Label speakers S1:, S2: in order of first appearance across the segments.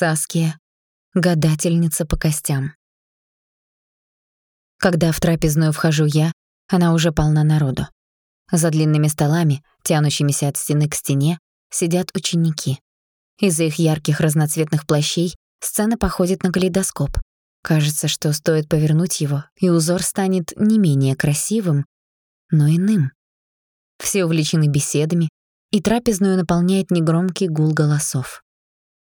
S1: Саския, гадательница по костям. Когда в трапезную вхожу я, она уже полна народу. За длинными столами, тянущимися от стены к стене, сидят ученики. Из-за их ярких разноцветных плащей сцена походит на калейдоскоп. Кажется, что стоит повернуть его, и узор станет не менее красивым, но иным. Все увлечены беседами, и трапезную наполняет негромкий гул голосов.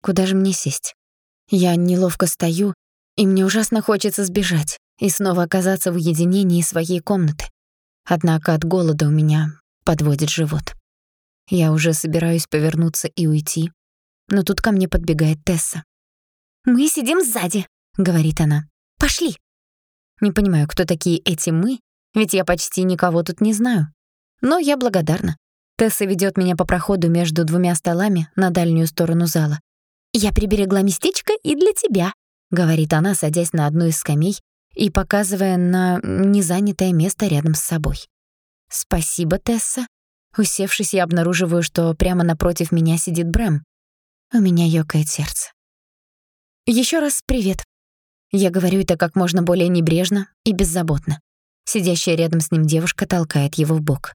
S1: Куда же мне сесть? Я неловко стою, и мне ужасно хочется сбежать и снова оказаться в уединении своей комнаты. Однако от голода у меня подводит живот. Я уже собираюсь повернуться и уйти, но тут ко мне подбегает Тесса.
S2: «Мы сидим сзади», — говорит она. «Пошли».
S1: Не понимаю, кто такие эти «мы», ведь я почти никого тут не знаю. Но я благодарна. Тесса ведёт меня по проходу между двумя столами на дальнюю сторону зала.
S2: «Я приберегла местечко и для тебя», —
S1: говорит она, садясь на одну из скамей и показывая на незанятое место рядом с собой. «Спасибо, Тесса». Усевшись, я обнаруживаю, что прямо напротив меня сидит Брэм. У меня ёкает сердце. Ещё раз привет. Я говорю это как можно более небрежно и беззаботно. Сидящая рядом с ним девушка толкает его в бок.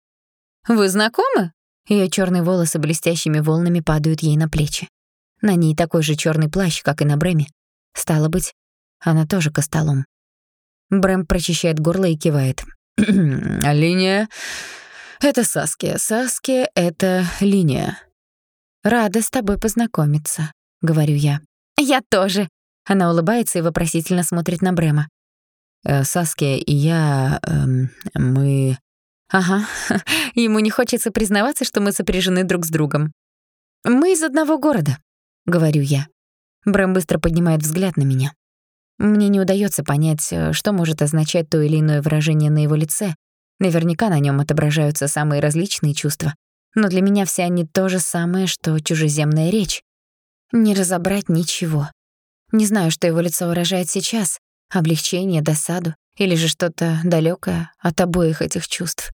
S1: «Вы знакомы?» Её чёрные волосы блестящими волнами падают ей на плечи. На ней такой же чёрный плащ, как и на Брэме. Стало быть, она тоже костолом. Брэм прочищает горло и кивает.
S3: «Линия — это Саски. Саски — это линия».
S1: «Рада с тобой познакомиться», — говорю я.
S2: «Я тоже».
S1: Она улыбается и вопросительно смотрит на Брэма.
S3: Э, Саски и я... Э, мы...
S1: Ага, ему не хочется признаваться, что мы сопряжены друг с другом. «Мы из одного города», — говорю я. Брэм быстро поднимает взгляд на меня. Мне не удается понять, э, что может означать то или иное выражение на его лице. Наверняка на нем отображаются самые различные чувства. Но для меня все они то же самое, что чужеземная речь. Не разобрать ничего. Не знаю, что его лицо выражает сейчас. Облегчение, досаду или же что-то далёкое от обоих этих чувств.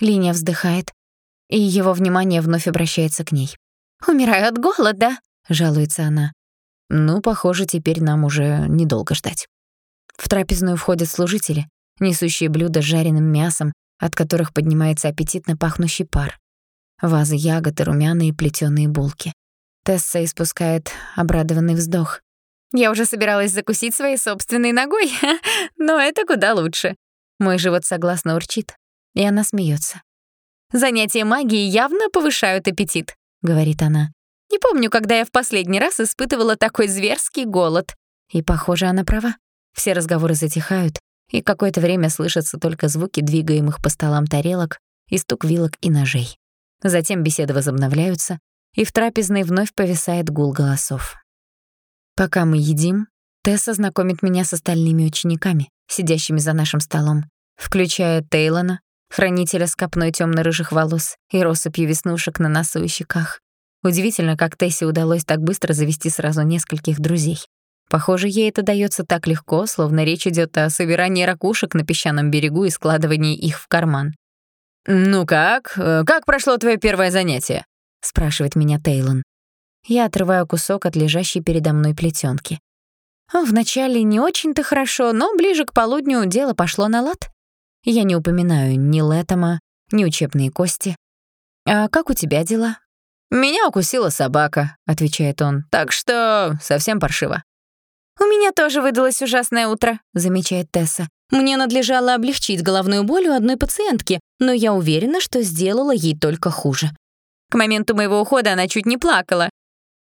S1: Линия вздыхает, и его внимание вновь обращается к ней.
S2: «Умираю от голода», —
S1: жалуется она. Ну, похоже, теперь нам уже недолго ждать. В трапезную входят служители, несущие блюда с жареным мясом, от которых поднимается аппетитно пахнущий пар. Вазы ягод и румяные плетёные булки. Тесса испускает обрадованный вздох.
S2: «Я уже собиралась закусить своей собственной ногой, но это куда лучше».
S1: Мой живот согласно урчит, и она смеётся.
S2: «Занятия магией явно повышают аппетит», — говорит она. Не помню, когда я в последний раз испытывала такой зверский голод.
S1: И, похоже, она права. Все разговоры затихают, и какое-то время слышатся только звуки двигаемых по столам тарелок и стук вилок и ножей. Затем беседы возобновляются, и в трапезной вновь повисает гул голосов. Пока мы едим, Тесса знакомит меня с остальными учениками, сидящими за нашим столом, включая Тейлона, хранителя с копной тёмно-рыжих волос и россыпью веснушек на носу и щеках, Удивительно, как Тессе удалось так быстро завести сразу нескольких друзей. Похоже, ей это даётся так легко, словно речь идёт о собирании ракушек на песчаном берегу и складывании их в карман.
S3: «Ну как? Э, как прошло твоё первое занятие?» — спрашивает меня Тейлон.
S1: Я отрываю кусок от лежащей передо мной плетёнки. Вначале не очень-то хорошо, но ближе к полудню дело пошло на лад. Я не упоминаю ни Лэттема, ни учебные кости. «А как у тебя дела?»
S3: «Меня укусила собака», — отвечает он, «так что совсем паршиво».
S2: «У меня тоже выдалось ужасное утро», — замечает Тесса. «Мне надлежало облегчить головную боль у одной пациентки, но я уверена, что сделала ей только хуже. К моменту моего ухода она чуть не плакала.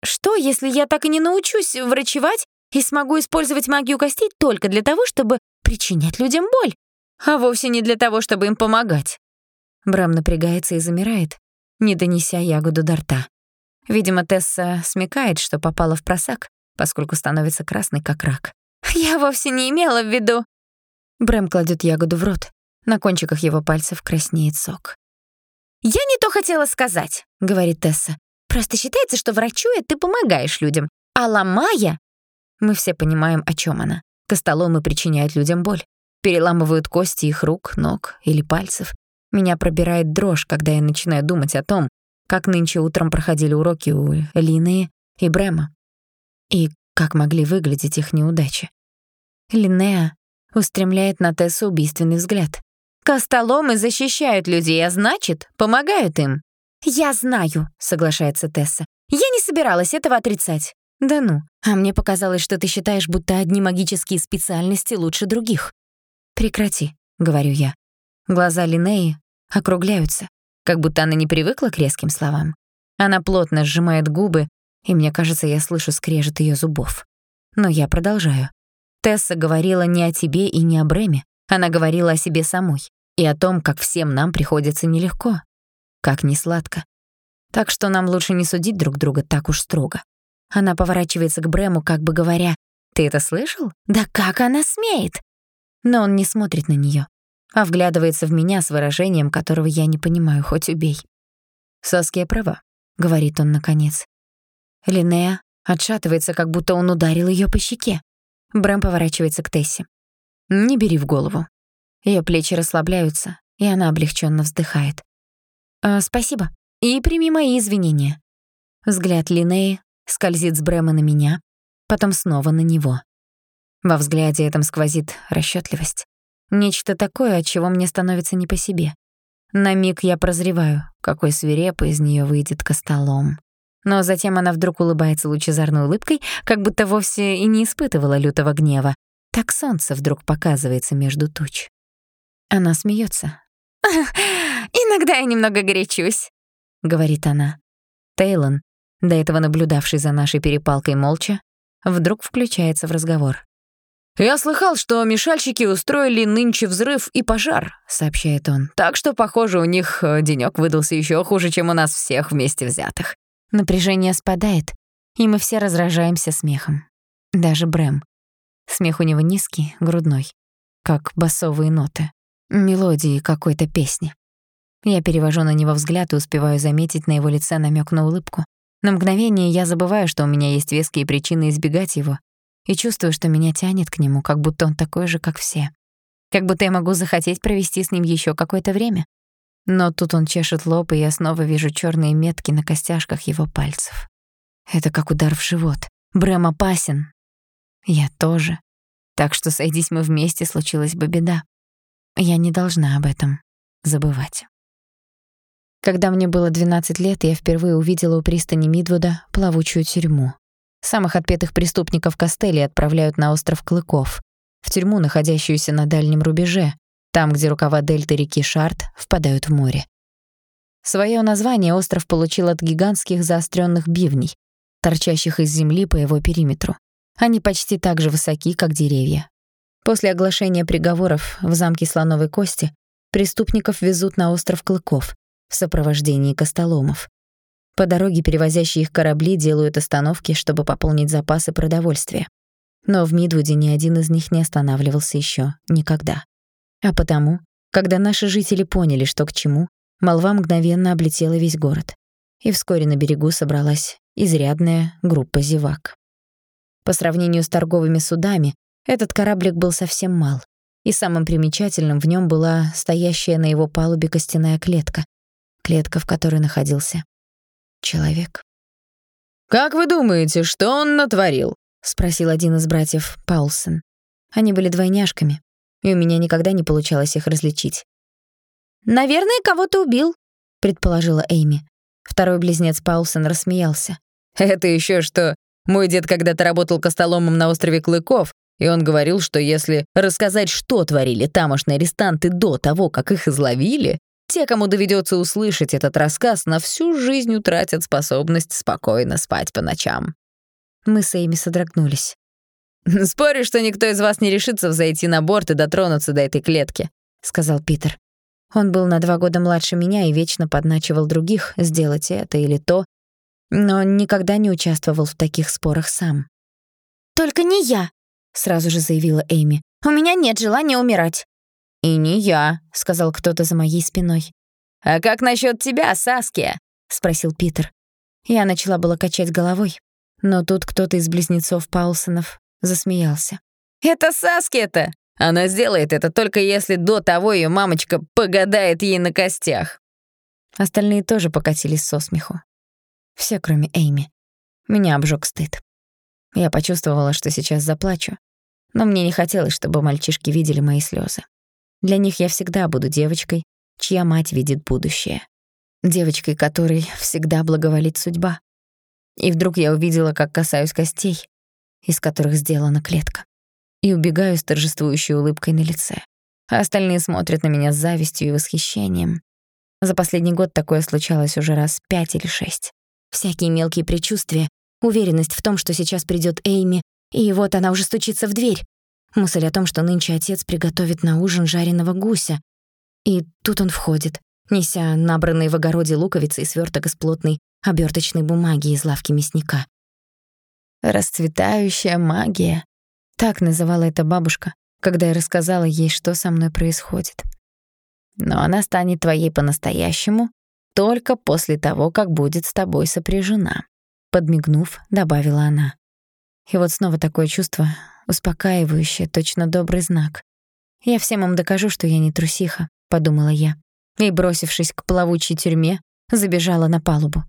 S2: Что, если я так и не научусь врачевать и смогу использовать магию костей только для того, чтобы причинять людям боль, а вовсе не для того, чтобы им помогать?»
S1: Брам напрягается и замирает, не донеся ягоду до рта. Видимо, Тесса смекает, что попала в просак, поскольку становится красной, как рак.
S2: «Я вовсе не имела в виду...»
S1: Брэм кладет ягоду в рот. На кончиках его пальцев краснеет сок.
S2: «Я не то хотела сказать», — говорит Тесса. «Просто считается, что врачуя ты помогаешь людям, а ломая...»
S1: Мы все понимаем, о чем она. Костоломы причиняют людям боль. Переламывают кости их рук, ног или пальцев. Меня пробирает дрожь, когда я начинаю думать о том, как нынче утром проходили уроки у Лины и Брема. И как могли выглядеть их неудачи. Линнеа устремляет на Тессу убийственный взгляд.
S2: «Костоломы защищают людей, а значит, помогают им».
S1: «Я знаю», — соглашается Тесса. «Я не собиралась этого отрицать». «Да ну, а мне показалось, что ты считаешь, будто одни магические специальности лучше других». «Прекрати», — говорю я. Глаза Линеи округляются, как будто она не привыкла к резким словам. Она плотно сжимает губы, и мне кажется, я слышу скрежет ее зубов. Но я продолжаю. Тесса говорила не о тебе и не о Бреме. Она говорила о себе самой и о том, как всем нам приходится нелегко, как несладко. Так что нам лучше не судить друг друга так уж строго. Она поворачивается к Брему, как бы говоря, «Ты это слышал? Да как она смеет?» Но он не смотрит на неё, а вглядывается в меня с выражением, которого я не понимаю, хоть убей. «Саския права», — говорит он наконец. Линнея отшатывается, как будто он ударил её по щеке. Брэм поворачивается к Тессе. «Не бери в голову». Её плечи расслабляются, и она облегчённо вздыхает. «А, «Спасибо. И прими мои извинения». Взгляд Линнеи скользит с Брэма на меня, потом снова на него. Во взгляде этом сквозит расчётливость. Нечто такое, от чего мне становится не по себе. На миг я прозреваю, какой свирепый из неё выйдет костолом. Но затем она вдруг улыбается лучезарной улыбкой, как будто вовсе и не испытывала лютого гнева. Так солнце вдруг показывается между туч. Она смеется.
S2: «Иногда я немного горячусь», — говорит она.
S1: Тейлон, до этого наблюдавший за нашей перепалкой молча, вдруг включается в разговор.
S3: «Я слыхал, что мешальщики устроили нынче взрыв и пожар», — сообщает он. «Так что, похоже, у них э, денёк выдался ещё хуже, чем у нас всех вместе взятых».
S1: Напряжение спадает, и мы все разражаемся смехом. Даже Брэм. Смех у него низкий, грудной, как басовые ноты, мелодии какой-то песни. Я перевожу на него взгляд и успеваю заметить на его лице намек на улыбку. На мгновение я забываю, что у меня есть веские причины избегать его, и чувствую, что меня тянет к нему, как будто он такой же, как все. Как будто я могу захотеть провести с ним еще какое-то время. Но тут он чешет лоб, и я снова вижу черные метки на костяшках его пальцев. Это как удар в живот. Брэм опасен. Я тоже. Так что, сойдись мы вместе, случилась бы беда. Я не должна об этом забывать. Когда мне было 12 лет, я впервые увидела у пристани Мидвуда плавучую тюрьму. Самых отпетых преступников Костели отправляют на остров Клыков, в тюрьму, находящуюся на дальнем рубеже, там, где рукава дельты реки Шарт впадают в море. Своё название остров получил от гигантских заострённых бивней, торчащих из земли по его периметру. Они почти так же высоки, как деревья. После оглашения приговоров в замке Слоновой Кости преступников везут на остров Клыков в сопровождении костоломов. По дороге перевозящие их корабли делают остановки, чтобы пополнить запасы продовольствия. Но в Мидвуде ни один из них не останавливался ещё никогда. А потому, когда наши жители поняли, что к чему, молва мгновенно облетела весь город. И вскоре на берегу собралась изрядная группа зевак. По сравнению с торговыми судами, этот кораблик был совсем мал, и самым примечательным в нем была стоящая на его палубе костяная клетка, клетка, в которой находился человек.
S3: «Как вы думаете, что он натворил?»
S1: — спросил один из братьев Паулсон. Они были двойняшками, и у меня никогда не получалось их различить.
S2: «Наверное, кого-то убил», — предположила Эйми.
S1: Второй близнец Паулсон рассмеялся.
S3: «Это еще что? Мой дед когда-то работал костоломом на острове Клыков, и он говорил, что если рассказать, что творили тамошные арестанты до того, как их изловили, те, кому доведется услышать этот рассказ, на всю жизнь утратят способность спокойно спать по ночам».
S1: Мы с Эйми содрогнулись.
S3: «Спорю, что никто из вас не решится взойти на борт и дотронуться до этой клетки», — сказал Питер.
S1: Он был на два года младше меня и вечно подначивал других сделать это или то, но никогда не участвовал в таких спорах сам.
S2: «Только не я», — сразу же заявила Эйми. «У меня нет желания умирать».
S1: «И не я», — сказал кто-то за моей спиной.
S3: «А как насчет тебя, Саския?» — спросил Питер.
S1: Я начала было качать головой, но тут кто-то из близнецов Паулсонов засмеялся.
S3: «Это Саски-то! Она сделает это только если до того ее мамочка погадает ей на костях».
S1: Остальные тоже покатились со смеху. Все, кроме Эйми. Меня обжег стыд. Я почувствовала, что сейчас заплачу, но мне не хотелось, чтобы мальчишки видели мои слезы. Для них я всегда буду девочкой, чья мать видит будущее. Девочкой, которой всегда благоволит судьба. И вдруг я увидела, как касаюсь костей, из которых сделана клетка, и убегаю с торжествующей улыбкой на лице. А остальные смотрят на меня с завистью и восхищением. За последний год такое случалось уже раз пять или шесть. Всякие мелкие предчувствия, уверенность в том, что сейчас придёт Эйми, и вот она уже стучится в дверь. Мысль о том, что нынче отец приготовит на ужин жареного гуся. И тут он входит, неся набранные в огороде луковицы и свёрток из плотной оберточной бумаги из лавки мясника. «Расцветающая магия», — так называла это бабушка, когда я рассказала ей, что со мной происходит. «Но она станет твоей по-настоящему только после того, как будет с тобой сопряжена», — подмигнув, добавила она. И вот снова такое чувство, успокаивающее, точно добрый знак. «Я всем им докажу, что я не трусиха», — подумала я. И, бросившись к плавучей тюрьме, забежала на палубу.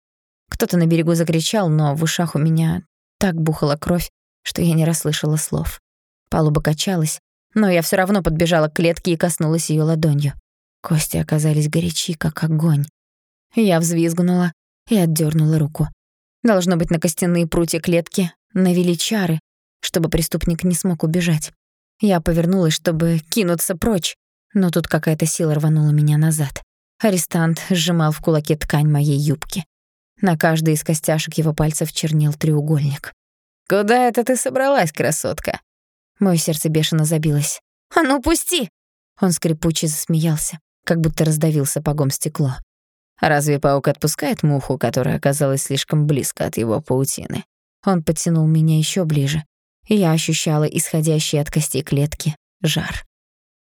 S1: Кто-то на берегу закричал, но в ушах у меня так бухала кровь, что я не расслышала слов. Палуба качалась, но я всё равно подбежала к клетке и коснулась её ладонью. Кости оказались горячи, как огонь. Я взвизгнула и отдёрнула руку. Должно быть, на костяные прутья клетки навели чары, чтобы преступник не смог убежать. Я повернулась, чтобы кинуться прочь, но тут какая-то сила рванула меня назад. Арестант сжимал в кулаке ткань моей юбки. На каждой из костяшек его пальцев чернел треугольник. «Куда это ты собралась, красотка?» Моё сердце бешено забилось. «А ну, пусти!» Он скрипуче засмеялся, как будто раздавил сапогом стекло. Разве паук отпускает муху, которая оказалась слишком близко от его паутины? Он подтянул меня ещё ближе, я ощущала исходящий от костей клетки жар.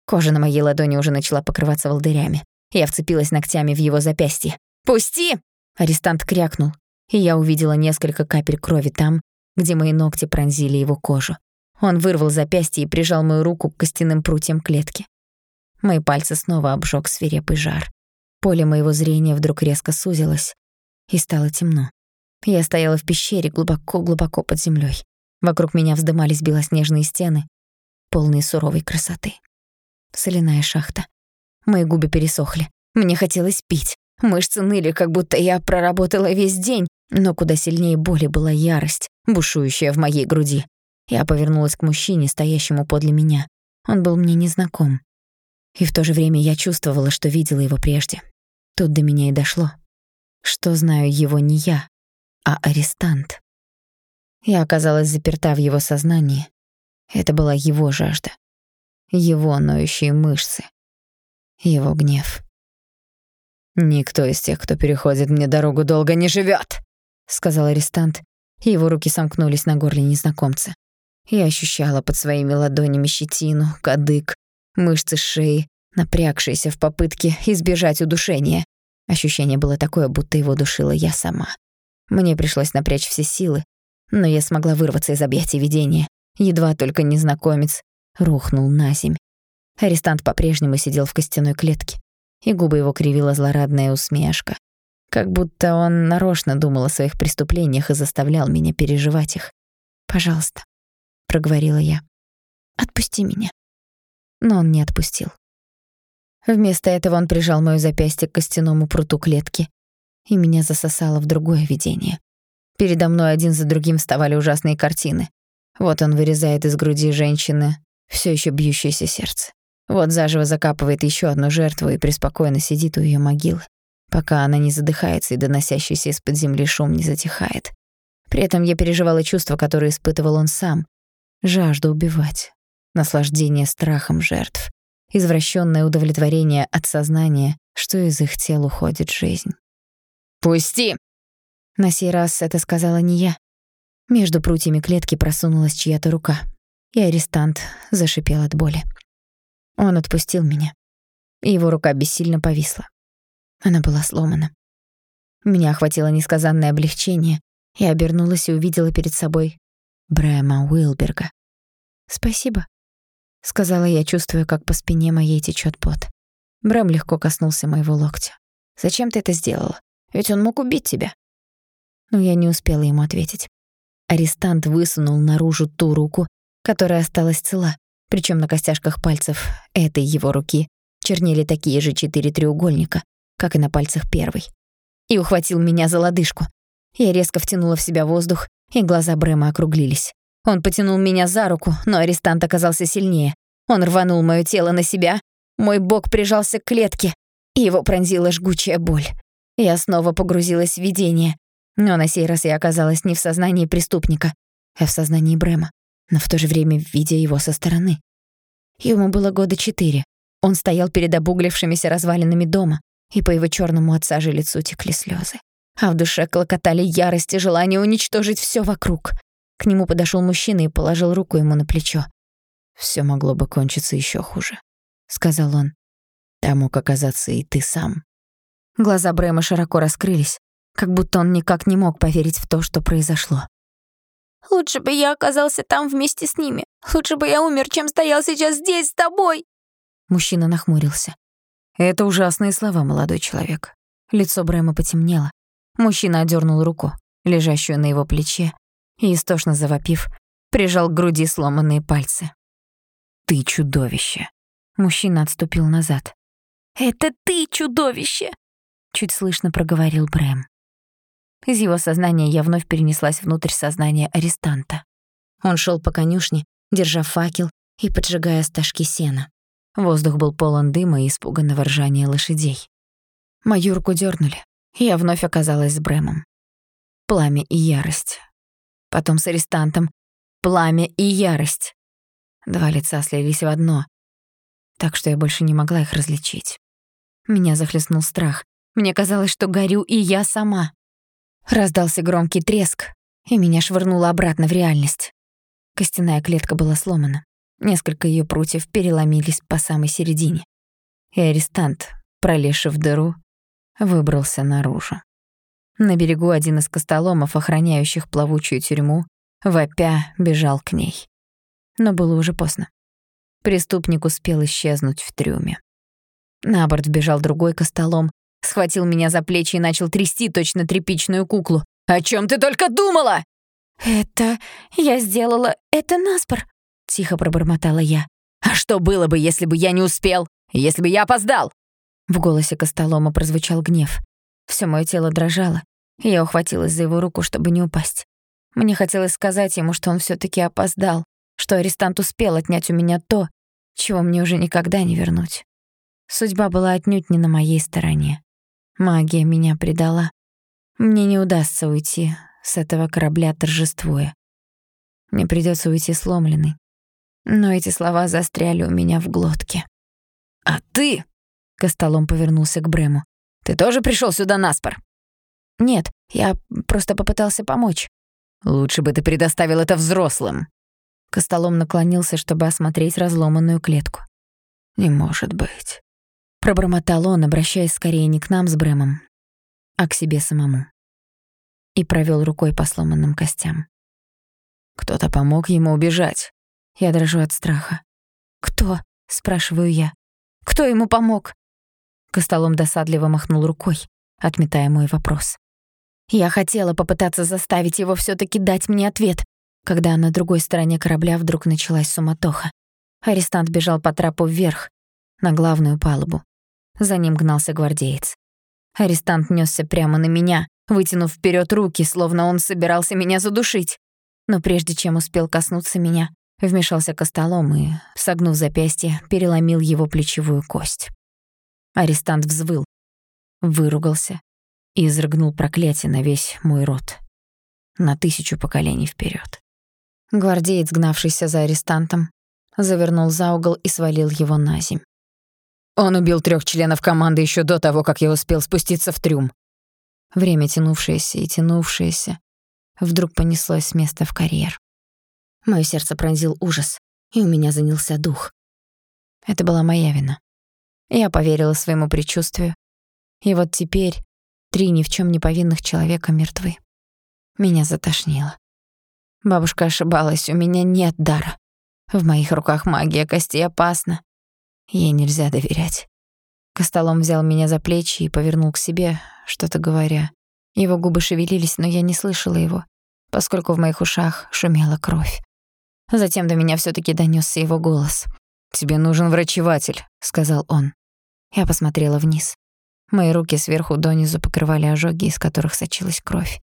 S1: Кожа на моей ладони уже начала покрываться волдырями. Я вцепилась ногтями в его запястье. «Пусти!» Арестант крякнул, и я увидела несколько капель крови там, где мои ногти пронзили его кожу. Он вырвал запястье и прижал мою руку к костяным прутьям клетки. Мои пальцы снова обжег свирепый жар. Поле моего зрения вдруг резко сузилось, и стало темно. Я стояла в пещере глубоко-глубоко под землей. Вокруг меня вздымались белоснежные стены, полные суровой красоты. Соляная шахта. Мои губы пересохли. Мне хотелось пить. Мышцы ныли, как будто я проработала весь день, но куда сильнее боли была ярость, бушующая в моей груди. Я повернулась к мужчине, стоящему подле меня. Он был мне незнаком. И в то же время я чувствовала, что видела его прежде. Тут до меня и дошло, что знаю его не я, а арестант. Я оказалась заперта в его сознании. Это была его жажда, его ноющие мышцы, его гнев. «Никто из тех, кто переходит мне дорогу, долго не живет, сказал арестант, и его руки сомкнулись на горле незнакомца. Я ощущала под своими ладонями щетину, кадык, мышцы шеи, напрягшиеся в попытке избежать удушения. Ощущение было такое, будто его душила я сама. Мне пришлось напрячь все силы, но я смогла вырваться из объятий видения. Едва только незнакомец рухнул на земь. Арестант по-прежнему сидел в костяной клетке и губы его кривила злорадная усмешка. Как будто он нарочно думал о своих преступлениях и заставлял меня переживать их. «Пожалуйста», — проговорила я, — «отпусти меня». Но он не отпустил. Вместо этого он прижал моё запястье к костяному пруту клетки, и меня засосало в другое видение. Передо мной один за другим вставали ужасные картины. Вот он вырезает из груди женщины всё ещё бьющееся сердце. Вот заживо закапывает еще одну жертву и преспокойно сидит у ее могилы, пока она не задыхается и доносящийся из-под земли шум не затихает. При этом я переживала чувства, которые испытывал он сам. Жажду убивать, наслаждение страхом жертв, извращенное удовлетворение от сознания, что из их тел уходит жизнь. «Пусти!» На сей раз это сказала не я. Между прутьями клетки просунулась чья-то рука, и арестант зашипел от боли. Он отпустил меня, и его рука бессильно повисла. Она была сломана. Меня охватило несказанное облегчение. Я обернулась и увидела перед собой Брэма Уилберга. «Спасибо», — сказала я, чувствуя, как по спине моей течет пот. Брэм легко коснулся моего локтя. «Зачем ты это сделала? Ведь он мог убить тебя». Но я не успела ему ответить. арестант высунул наружу ту руку, которая осталась цела, причем на костяшках пальцев этой его руки чернели такие же четыре треугольника, как и на пальцах первой. И ухватил меня за лодыжку. Я резко втянула в себя воздух, и глаза Брэма округлились. Он потянул меня за руку, но арестант оказался сильнее. Он рванул моё тело на себя, мой бок прижался к клетке, и его пронзила жгучая боль. Я снова погрузилась в видение, но на сей раз я оказалась не в сознании преступника, а в сознании Брэма, но в то же время видя его со стороны. Ему было года четыре. Он стоял перед обуглившимися развалинами дома, и по его чёрному от сажи лицу текли слёзы. А в душе клокотали ярость и желание уничтожить всё вокруг. К нему подошёл мужчина и положил руку ему на плечо. «Всё могло бы кончиться ещё хуже», — сказал он. «Там мог оказаться и ты сам». Глаза Брэма широко раскрылись, как будто он никак не мог поверить в то, что произошло.
S2: «Лучше бы я оказался там вместе с ними. Лучше бы я умер, чем стоял сейчас здесь с тобой!»
S1: Мужчина нахмурился. Это ужасные слова, молодой человек. Лицо Брэма потемнело. Мужчина одернул руку, лежащую на его плече, и, истошно завопив, прижал к груди сломанные пальцы. «Ты чудовище!» Мужчина отступил назад.
S2: «Это ты чудовище!»
S1: Чуть слышно проговорил Брэм. Из его сознания я вновь перенеслась внутрь сознания арестанта. Он шел по конюшне, держа факел и поджигая стажки сена. Воздух был полон дыма и испуганного ржания лошадей. Мою руку дернули, и я вновь оказалась с Брэмом. Пламя и ярость. Потом с арестантом. Пламя и ярость. Два лица слились в одно, так что я больше не могла их различить. Меня захлестнул страх. Мне казалось, что горю и я сама. Раздался громкий треск, и меня швырнуло обратно в реальность. Костяная клетка была сломана. Несколько ее прутьев переломились по самой середине. И арестант, пролезший в дыру, выбрался наружу. На берегу один из костоломов, охраняющих плавучую тюрьму, вопя бежал к ней. Но было уже поздно. Преступник успел исчезнуть в трюме. На борт вбежал другой костолом, Схватил меня за плечи и начал трясти точно тряпичную куклу. «О чем ты только думала?»
S2: «Это... я сделала... это наспор», — тихо пробормотала я.
S3: «А что было бы, если бы я не успел? Если бы я опоздал?»
S1: В голосе Костолома прозвучал гнев. Всё моё тело дрожало, и я ухватилась за его руку, чтобы не упасть. Мне хотелось сказать ему, что он всё-таки опоздал, что арестант успел отнять у меня то, чего мне уже никогда не вернуть. Судьба была отнюдь не на моей стороне. Магия меня предала. Мне не удастся уйти с этого корабля торжествуя. Мне придётся уйти сломленной. Но эти слова застряли у меня в глотке.
S3: «А ты...» — Костолом повернулся к Брему. «Ты тоже пришёл сюда наспор?»
S1: «Нет, я просто попытался помочь».
S3: «Лучше бы ты предоставил это взрослым».
S1: Костолом наклонился, чтобы осмотреть разломанную клетку. «Не может быть. Пробормотал он, обращаясь скорее не к нам с Брэмом, а к себе самому. И провёл рукой по сломанным костям.
S3: Кто-то помог ему убежать.
S1: Я дрожу от страха. «Кто?» — спрашиваю я. «Кто ему помог?» Костолом досадливо махнул рукой, отметая мой вопрос. Я хотела попытаться заставить его всё-таки дать мне ответ, когда на другой стороне корабля вдруг началась суматоха. Арестант бежал по трапу вверх, на главную палубу. За ним гнался гвардеец. Арестант нёсся прямо на меня, вытянув вперед руки, словно он собирался меня задушить. Но прежде чем успел коснуться меня, вмешался Костолом и, согнув запястье, переломил его плечевую кость. Арестант взвыл, выругался и изрыгнул проклятие на весь мой род. На тысячу поколений вперед. Гвардеец, гнавшийся за арестантом, завернул за угол и свалил его на земь.
S3: Он убил трех членов команды еще до того, как я успел спуститься в трюм.
S1: Время, тянувшееся и тянувшееся, вдруг понеслось с места в карьер. Моё сердце пронзил ужас, и у меня занялся дух. Это была моя вина. Я поверила своему предчувствию. И вот теперь три ни в чем не повинных человека мертвы. Меня затошнило. Бабушка ошибалась, у меня нет дара. В моих руках магия костей опасна. Ей нельзя доверять. Костолом взял меня за плечи и повернул к себе, что-то говоря. Его губы шевелились, но я не слышала его. поскольку в моих ушах шумела кровь. Затем до меня все таки донесся его голос.
S3: «Тебе нужен врачеватель», — сказал он.
S1: Я посмотрела вниз. Мои руки сверху донизу покрывали ожоги, из которых сочилась кровь.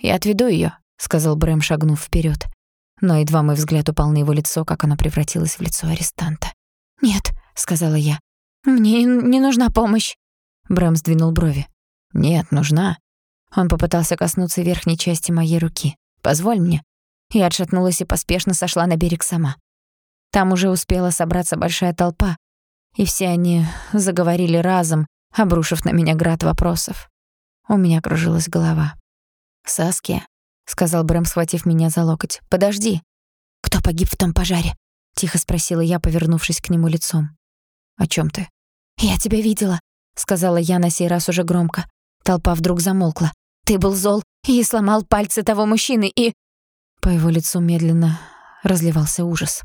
S1: «Я отведу ее, сказал Брэм, шагнув вперед. Но едва мой взгляд упал на его лицо, как оно превратилось в лицо арестанта. «Нет», — сказала я, — «мне не нужна помощь». Брэм сдвинул брови. «Нет, нужна». Он попытался коснуться верхней части моей руки. «Позволь мне». Я отшатнулась и поспешно сошла на берег сама. Там уже успела собраться большая толпа, и все они заговорили разом, обрушив на меня град вопросов. У меня кружилась голова. «Саския», — сказал Брэм, схватив меня за локоть, — «подожди». «Кто погиб в том пожаре?» — тихо спросила я, повернувшись к нему лицом. «О чем ты?» «Я тебя видела», — сказала я на сей раз уже громко. Толпа вдруг замолкла. «Ты был зол и сломал пальцы того мужчины, и...» По его лицу медленно разливался ужас.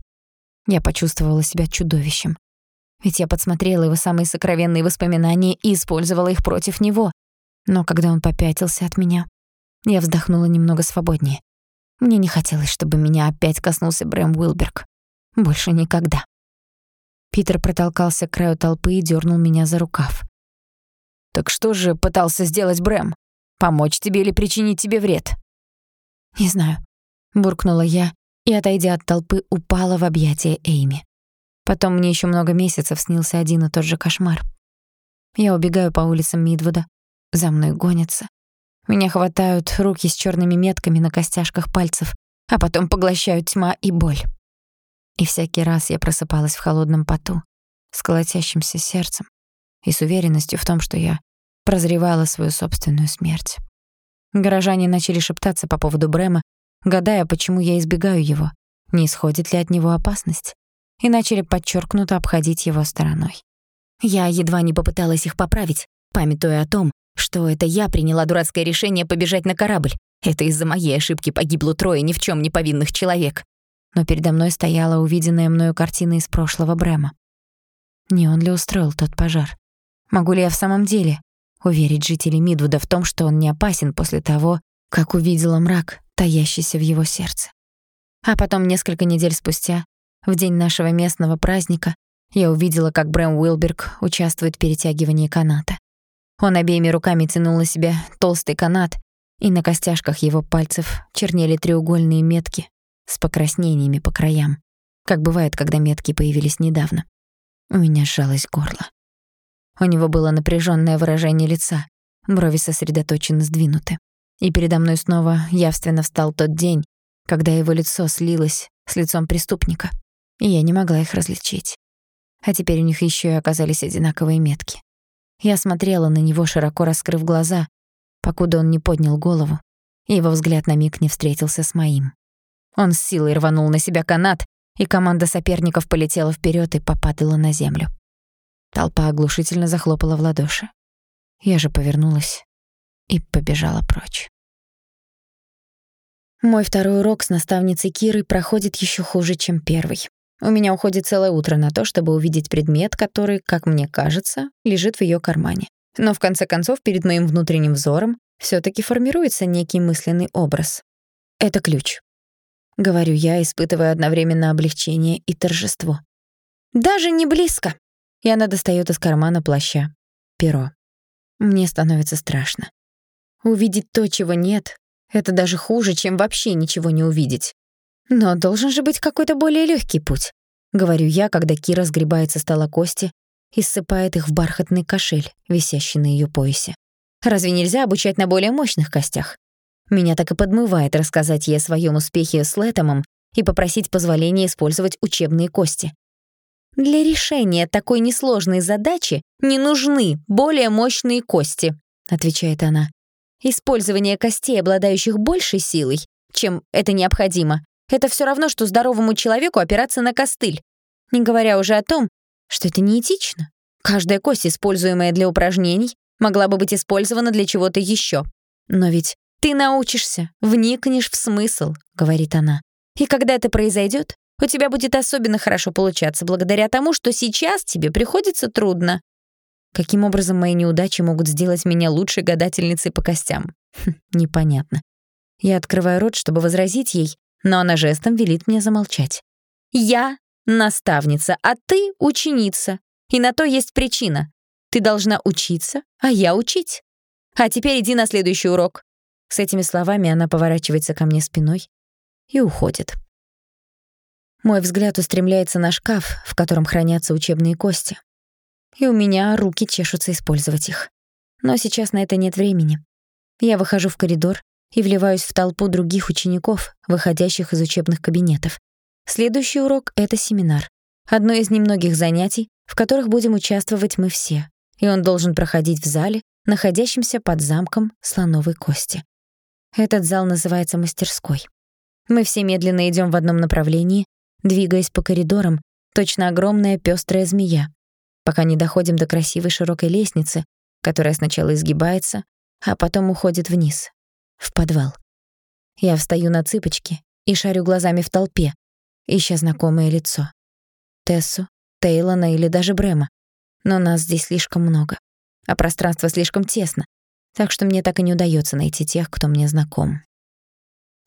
S1: Я почувствовала себя чудовищем. Ведь я подсмотрела его самые сокровенные воспоминания и использовала их против него. Но когда он попятился от меня, я вздохнула немного свободнее. Мне не хотелось, чтобы меня опять коснулся Брэм Уилберг. Больше никогда. Питер протолкался к краю толпы и дернул меня за рукав.
S3: «Так что же пытался сделать Брэм? Помочь тебе или причинить тебе вред?»
S1: «Не знаю», — буркнула я и, отойдя от толпы, упала в объятия Эйми. Потом мне еще много месяцев снился один и тот же кошмар. Я убегаю по улицам Мидвуда, за мной гонятся. Меня хватают руки с черными метками на костяшках пальцев, а потом поглощают тьма и боль. И всякий раз я просыпалась в холодном поту, с колотящимся сердцем и с уверенностью в том, что я прозревала свою собственную смерть. Горожане начали шептаться по поводу Брема, гадая, почему я избегаю его, не исходит ли от него опасность и начали подчеркнуто обходить его стороной. Я едва не попыталась их поправить, памятуя о том, что это я приняла дурацкое решение побежать на корабль. Это из-за моей ошибки погибло трое ни в чем не повинных человек. Но передо мной стояла увиденная мною картина из прошлого Брема. Не он ли устроил тот пожар? Могу ли я в самом деле уверить жителей Мидвуда в том, что он не опасен после того, как увидела мрак, таящийся в его сердце? А потом, несколько недель спустя, в день нашего местного праздника я увидела, как Брэм Уилберг участвует в перетягивании каната. Он обеими руками тянул на себя толстый канат, и на костяшках его пальцев чернели треугольные метки с покраснениями по краям, как бывает, когда метки появились недавно. У меня сжалось горло. У него было напряженное выражение лица, брови сосредоточенно сдвинуты. И передо мной снова явственно встал тот день, когда его лицо слилось с лицом преступника и я не могла их различить. А теперь у них еще и оказались одинаковые метки. Я смотрела на него, широко раскрыв глаза, покуда он не поднял голову, и его взгляд на миг не встретился с моим. Он с силой рванул на себя канат, и команда соперников полетела вперед и попадала на землю. Толпа оглушительно захлопала в ладоши. Я же повернулась и побежала прочь. Мой второй урок с наставницей Кирой проходит еще хуже, чем первый. У меня уходит целое утро на то, чтобы увидеть предмет, который, как мне кажется, лежит в её кармане. Но в конце концов перед моим внутренним взором всё-таки формируется некий мысленный образ. Это ключ. Говорю я, испытывая одновременно облегчение и торжество. Даже не близко. И она достаёт из кармана плаща перо. Мне становится страшно. Увидеть то, чего нет, это даже хуже, чем вообще ничего не увидеть. Но должен же быть какой-то более легкий путь, говорю я, когда Кира сгребает со стола кости и ссыпает их в бархатный кошель, висящий на ее поясе. Разве нельзя обучать на более мощных костях? Меня так и подмывает рассказать ей о своем успехе с Лэтомом и попросить позволения использовать учебные кости. Для решения такой несложной задачи не нужны более мощные кости, отвечает она. Использование костей, обладающих большей силой, чем это необходимо, это все равно, что здоровому человеку опираться на костыль. Не говоря уже о том, что это неэтично. Каждая кость, используемая для упражнений, могла бы быть использована для чего-то еще. Но ведь ты научишься, вникнешь в смысл, говорит она. И когда это произойдет, у тебя будет особенно хорошо получаться благодаря тому, что сейчас тебе приходится трудно. Каким образом мои неудачи могут сделать меня лучшей гадательницей по костям? Хм, непонятно.
S2: Я открываю рот, чтобы возразить ей, но она жестом велит мне замолчать. «Я наставница, а ты ученица. И на то есть причина. Ты должна учиться, а я учить. А теперь иди на следующий урок». С этими словами она поворачивается ко мне спиной и уходит. Мой взгляд устремляется на шкаф, в котором хранятся учебные кости. И у меня руки чешутся использовать их. Но сейчас на это нет времени. Я выхожу в коридор и вливаюсь в толпу других учеников, выходящих из учебных кабинетов. Следующий урок — это семинар. Одно из немногих занятий, в которых будем участвовать мы все. И он должен проходить в зале, находящемся под замком слоновой кости. Этот зал называется мастерской. Мы все медленно идем в одном направлении, двигаясь по коридорам, точно огромная пестрая змея, пока не доходим до красивой широкой лестницы, которая сначала изгибается, а потом уходит вниз, в подвал. Я встаю на цыпочки и шарю глазами в толпе, ища знакомое лицо. Тессу, Тейлона или даже Брема. Но нас здесь слишком много, а пространство слишком тесно, так что мне так и не удается найти тех, кто мне знаком.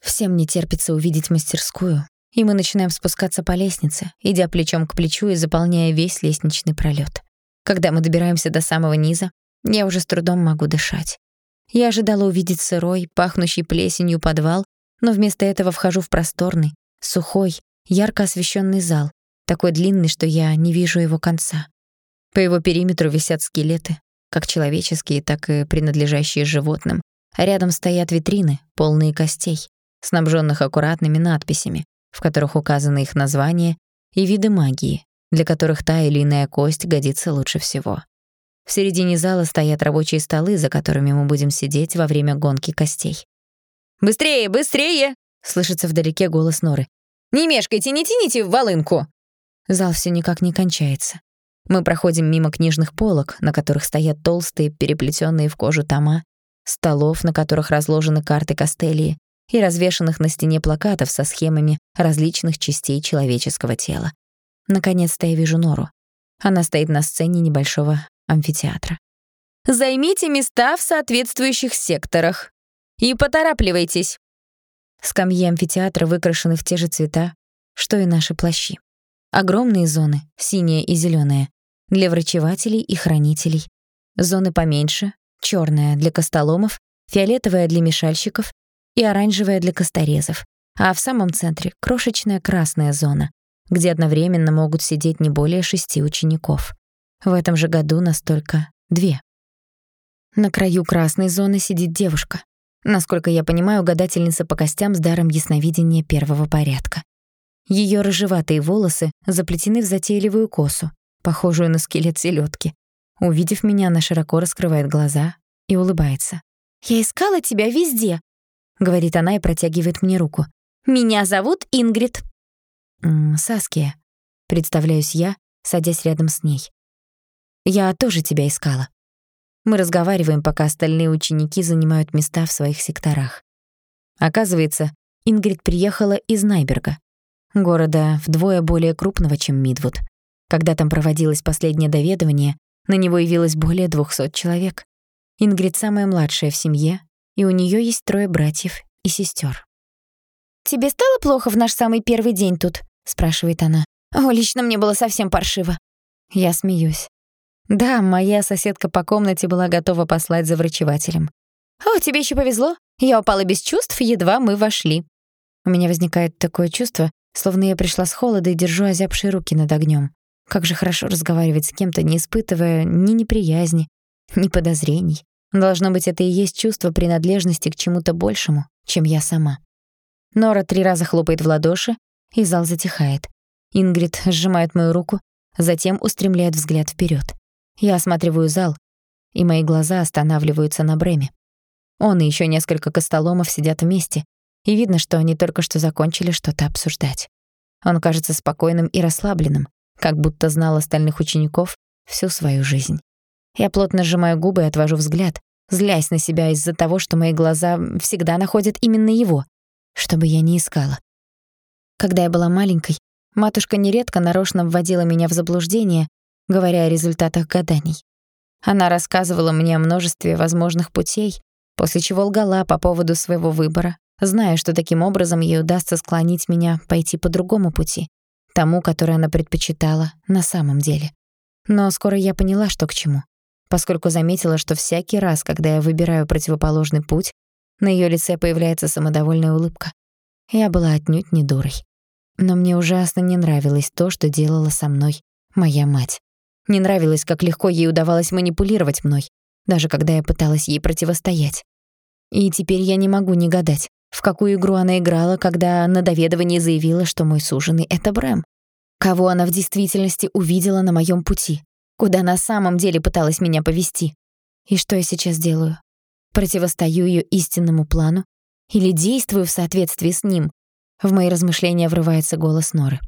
S2: Всем не терпится увидеть мастерскую, и мы начинаем спускаться по лестнице, идя плечом к плечу и заполняя весь лестничный пролет. Когда мы добираемся до самого низа, я уже с трудом могу дышать. Я ожидала увидеть сырой, пахнущий плесенью подвал, но вместо этого вхожу в просторный, сухой, ярко освещенный зал, такой длинный, что я не вижу его конца. По его периметру висят скелеты, как человеческие, так и принадлежащие животным, а рядом стоят витрины, полные костей, снабженных аккуратными надписями, в которых указаны их названия и виды магии, для которых та или иная кость годится лучше всего. В середине зала стоят рабочие столы, за которыми мы будем сидеть во время гонки костей. «Быстрее, быстрее!» — слышится вдалеке голос Норы. «Не мешкайте, не тяните в волынку!» Зал все никак не кончается. Мы проходим мимо книжных полок, на которых стоят толстые, переплетенные в кожу тома, столов, на которых разложены карты Костелии, и развешанных на стене плакатов со схемами различных частей человеческого тела. Наконец-то я вижу Нору. Она стоит на сцене небольшого амфитеатра. «Займите места в соответствующих секторах и поторапливайтесь!» Скамьи амфитеатра выкрашены в те же цвета, что и наши плащи. Огромные зоны, синяя и зеленая, для врачевателей и хранителей. Зоны поменьше, черная для костоломов, фиолетовая для мешальщиков и оранжевая для косторезов. А в самом центре — крошечная красная зона, где одновременно могут сидеть не более шести учеников. В этом же году нас только две. На краю красной зоны сидит девушка. Насколько я понимаю, гадательница по костям с даром ясновидения первого порядка. Её рыжеватые волосы заплетены в затейливую косу, похожую на скелет селёдки. Увидев меня, она широко раскрывает глаза и улыбается. «Я искала тебя везде», — говорит она и протягивает мне руку. «Меня зовут Ингрид». «М -м, «Саския», — представляюсь я, садясь рядом с ней. Я тоже тебя искала. Мы разговариваем, пока остальные ученики занимают места в своих секторах. Оказывается, Ингрид приехала из Найберга, города вдвое более крупного, чем Мидвуд. Когда там проводилось последнее доведывание, на него явилось более 200 человек. Ингрид самая младшая в семье, и у нее есть трое братьев и сестер. «Тебе стало плохо в наш самый первый день тут?» — спрашивает она. «О, лично мне было совсем паршиво». Я смеюсь. Да, моя соседка по комнате была готова послать за врачевателем. «О, тебе еще повезло. Я упала без чувств, едва мы вошли». У меня возникает такое чувство, словно я пришла с холода и держу озябшие руки над огнем. Как же хорошо разговаривать с кем-то, не испытывая ни неприязни, ни подозрений. Должно быть, это и есть чувство принадлежности к чему-то большему, чем я сама. Нора три раза хлопает в ладоши, и зал затихает. Ингрид сжимает мою руку, затем устремляет взгляд вперед. Я осматриваю зал, и мои глаза останавливаются на Бреме. Он и еще несколько костоломов сидят вместе, и видно, что они только что закончили что-то обсуждать. Он кажется спокойным и расслабленным, как будто знал остальных учеников всю свою жизнь. Я плотно сжимаю губы и отвожу взгляд, злясь на себя из-за того, что мои глаза всегда находят именно его, чтобы я не искала. Когда я была маленькой, матушка нередко нарочно вводила меня в заблуждение, говоря о результатах гаданий. Она рассказывала мне о множестве возможных путей, после чего лгала по поводу своего выбора
S1: зная, что таким образом ей удастся склонить меня пойти по другому пути, тому, который она предпочитала на самом деле. Но скоро я поняла, что к чему, поскольку заметила, что всякий раз, когда я выбираю противоположный путь, на её лице появляется самодовольная улыбка. Я была отнюдь не дурой. Но мне ужасно не нравилось то, что делала со мной моя мать. Не нравилось, как легко ей удавалось манипулировать мной, даже когда я пыталась ей противостоять. И теперь я не могу не гадать, в какую игру она играла, когда на доведывании заявила, что мой суженый — это Брэм. Кого она в действительности увидела на моем пути, куда на самом деле пыталась меня повести. И что я сейчас делаю? Противостою ее истинному плану или действую в соответствии с ним? В мои размышления врывается голос Норы.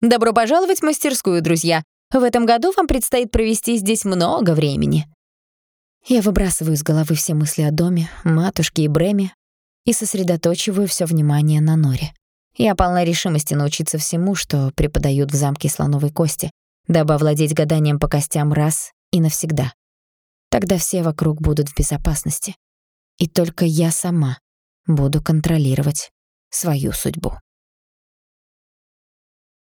S2: «Добро пожаловать в мастерскую, друзья. В этом году вам предстоит провести здесь много времени».
S1: Я выбрасываю из головы все мысли о доме, матушке и Бреме и сосредоточиваю все внимание на Норе. Я полна решимости научиться всему, что преподают в замке слоновой кости, дабы овладеть гаданием по костям раз и навсегда. Тогда все вокруг будут в безопасности. И только я сама буду контролировать свою судьбу.